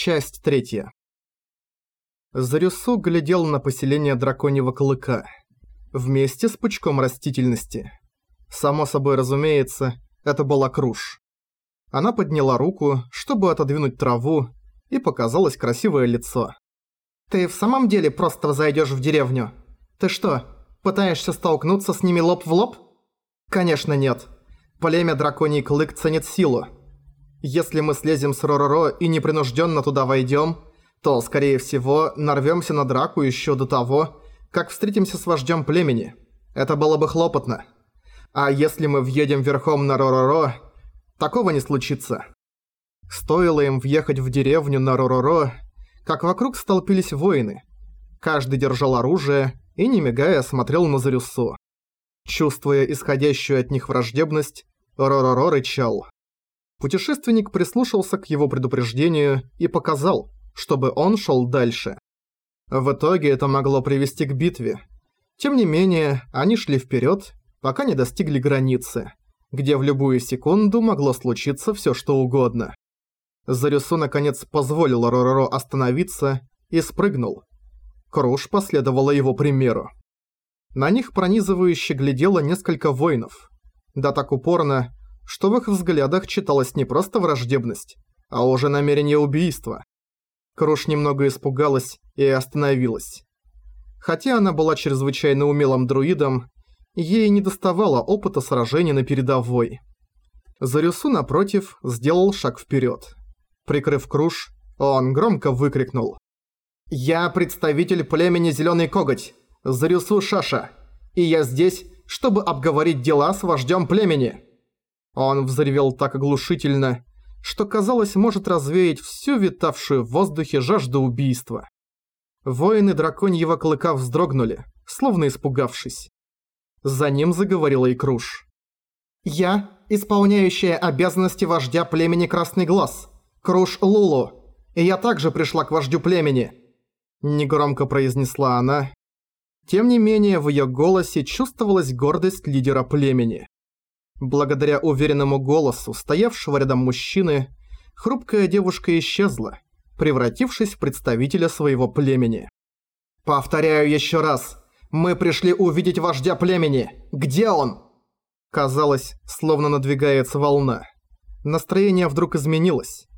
Часть третья. Зарюсу глядел на поселение драконьего клыка. Вместе с пучком растительности. Само собой разумеется, это была круж. Она подняла руку, чтобы отодвинуть траву, и показалось красивое лицо. «Ты в самом деле просто зайдешь в деревню? Ты что, пытаешься столкнуться с ними лоб в лоб?» «Конечно нет. Племя Драконий Клык ценит силу. Если мы слезем с Ророро и непринужденно туда войдем, то, скорее всего, нарвемся на драку еще до того, как встретимся с вождем племени. Это было бы хлопотно. А если мы въедем верхом на Ророро, такого не случится. Стоило им въехать в деревню на Ророро, как вокруг столпились воины. Каждый держал оружие и, не мигая, смотрел на Зарюсу. Чувствуя исходящую от них враждебность, Ророро рычал. Путешественник прислушался к его предупреждению и показал, чтобы он шел дальше. В итоге это могло привести к битве. Тем не менее, они шли вперед, пока не достигли границы, где в любую секунду могло случиться все что угодно. Зарюсу наконец позволил Ророро остановиться и спрыгнул. Круш последовала его примеру. На них пронизывающе глядело несколько воинов. Да так упорно, что в их взглядах читалась не просто враждебность, а уже намерение убийства. Круш немного испугалась и остановилась. Хотя она была чрезвычайно умелым друидом, ей не доставало опыта сражений на передовой. Зарюсу, напротив, сделал шаг вперед. Прикрыв Круш, он громко выкрикнул. «Я представитель племени Зеленый Коготь, Зарюсу Шаша, и я здесь, чтобы обговорить дела с вождем племени». Он взревел так оглушительно, что, казалось, может развеять всю витавшую в воздухе жажду убийства. Воины драконьего клыка вздрогнули, словно испугавшись. За ним заговорила и Круш. «Я, исполняющая обязанности вождя племени Красный Глаз, Круш Лулу, и я также пришла к вождю племени», – негромко произнесла она. Тем не менее, в её голосе чувствовалась гордость лидера племени. Благодаря уверенному голосу стоявшего рядом мужчины, хрупкая девушка исчезла, превратившись в представителя своего племени. «Повторяю еще раз, мы пришли увидеть вождя племени. Где он?» Казалось, словно надвигается волна. Настроение вдруг изменилось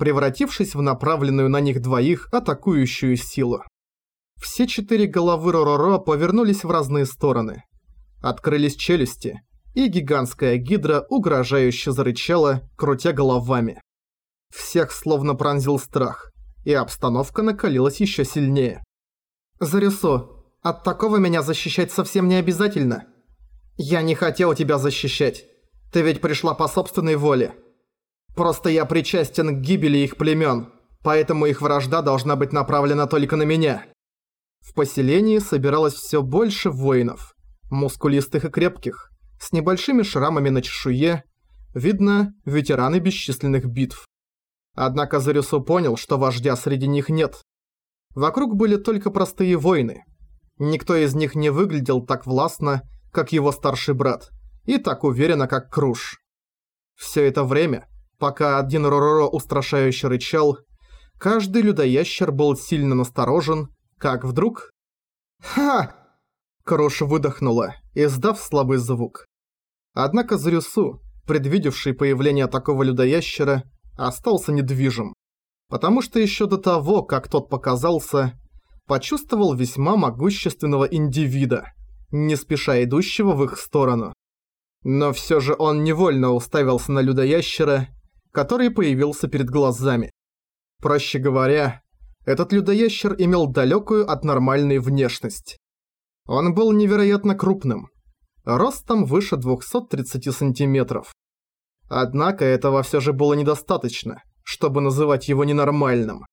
превратившись в направленную на них двоих атакующую силу. Все четыре головы Ророро повернулись в разные стороны. Открылись челюсти, и гигантская гидра угрожающе зарычала, крутя головами. Всех словно пронзил страх, и обстановка накалилась еще сильнее. «Зарюсо, от такого меня защищать совсем не обязательно. Я не хотел тебя защищать. Ты ведь пришла по собственной воле. Просто я причастен к гибели их племен, поэтому их вражда должна быть направлена только на меня. В поселении собиралось все больше воинов, мускулистых и крепких, с небольшими шрамами на чешуе, видно, ветераны бесчисленных битв. Однако Зарюсу понял, что вождя среди них нет. Вокруг были только простые воины. Никто из них не выглядел так властно, как его старший брат, и так уверенно, как Круш. Все это время Пока один Ророро устрашающе рычал, каждый людоящер был сильно насторожен, как вдруг... «Ха!» Крош выдохнула, издав слабый звук. Однако Зарюсу, предвидевший появление такого людоящера, остался недвижим. Потому что еще до того, как тот показался, почувствовал весьма могущественного индивида, не спеша идущего в их сторону. Но все же он невольно уставился на людоящера который появился перед глазами. Проще говоря, этот людоящер имел далекую от нормальной внешность. Он был невероятно крупным, ростом выше 230 сантиметров. Однако этого все же было недостаточно, чтобы называть его ненормальным.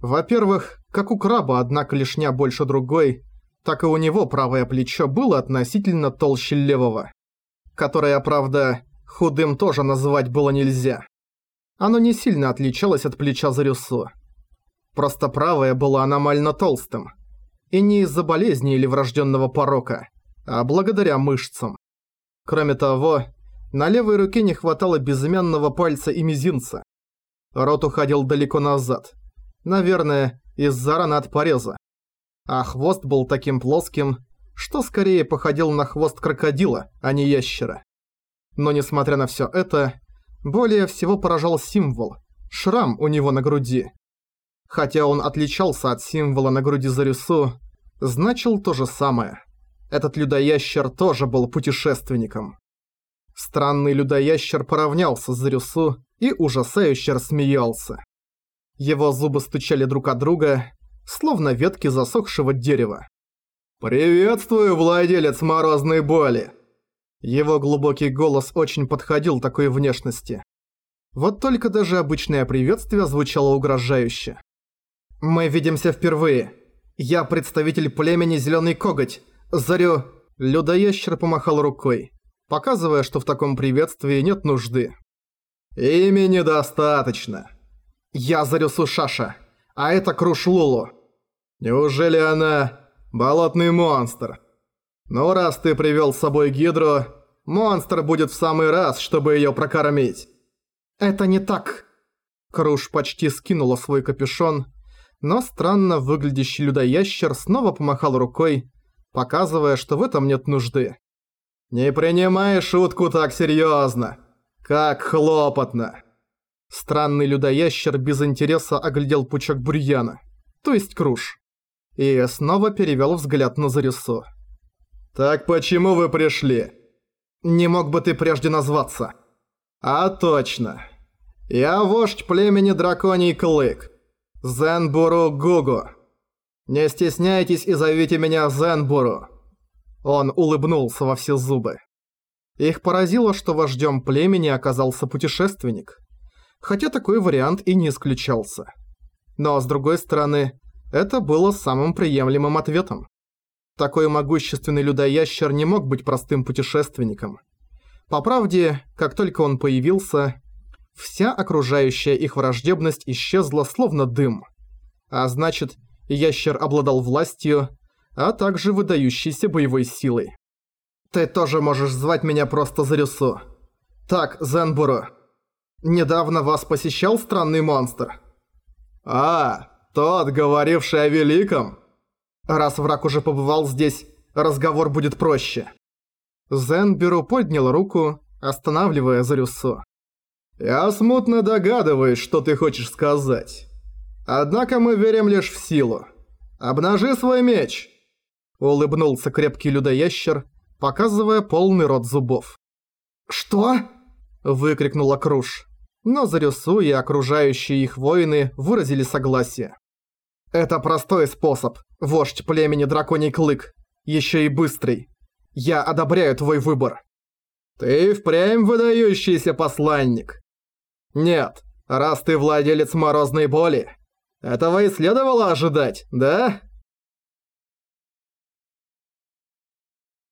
Во-первых, как у краба одна клешня больше другой, так и у него правое плечо было относительно толще левого, которое, правда, худым тоже называть было нельзя. Оно не сильно отличалось от плеча Зарюсу. Просто правое было аномально толстым. И не из-за болезни или врожденного порока, а благодаря мышцам. Кроме того, на левой руке не хватало безымянного пальца и мизинца. Рот уходил далеко назад, Наверное, из-за раны от пореза. А хвост был таким плоским, что скорее походил на хвост крокодила, а не ящера. Но несмотря на все это, более всего поражал символ – шрам у него на груди. Хотя он отличался от символа на груди Зарюсу, значил то же самое. Этот людоящер тоже был путешественником. Странный людоящер поравнялся с Зарюсу и ужасающе рассмеялся. Его зубы стучали друг от друга, словно ветки засохшего дерева. «Приветствую, владелец морозной боли!» Его глубокий голос очень подходил такой внешности. Вот только даже обычное приветствие звучало угрожающе. «Мы видимся впервые. Я представитель племени Зелёный Коготь. Зарю...» Людоящер помахал рукой, показывая, что в таком приветствии нет нужды. «Имени недостаточно. Я Зарю Сушаша, а это Круш Лулу. Неужели она... болотный монстр?» «Ну, раз ты привел с собой Гидру, монстр будет в самый раз, чтобы её прокормить». «Это не так». Круш почти скинула свой капюшон, но странно выглядящий людоящер снова помахал рукой, показывая, что в этом нет нужды. «Не принимай шутку так серьёзно! Как хлопотно!» Странный людоящер без интереса оглядел пучок бурьяна, то есть круж, и снова перевёл взгляд на Зарису. «Так почему вы пришли?» «Не мог бы ты прежде назваться?» «А точно. Я вождь племени Драконий Клык. Зенбуру Гугу. Не стесняйтесь и зовите меня Зенбуру». Он улыбнулся во все зубы. Их поразило, что вождем племени оказался путешественник. Хотя такой вариант и не исключался. Но с другой стороны, это было самым приемлемым ответом. Такой могущественный людоящер не мог быть простым путешественником. По правде, как только он появился, вся окружающая их враждебность исчезла словно дым. А значит, ящер обладал властью, а также выдающейся боевой силой. «Ты тоже можешь звать меня просто Зарюсу. Так, Зенбуру. Недавно вас посещал странный монстр?» «А, тот, говоривший о великом?» Раз враг уже побывал здесь, разговор будет проще. Зенберу поднял руку, останавливая Зарюсу. «Я смутно догадываюсь, что ты хочешь сказать. Однако мы верим лишь в силу. Обнажи свой меч!» Улыбнулся крепкий людоящер, показывая полный рот зубов. «Что?» – выкрикнула Круш. Но Зарюсу и окружающие их воины выразили согласие. «Это простой способ, вождь племени Драконий Клык. Еще и быстрый. Я одобряю твой выбор». «Ты впрямь выдающийся посланник». «Нет, раз ты владелец морозной боли, этого и следовало ожидать, да?»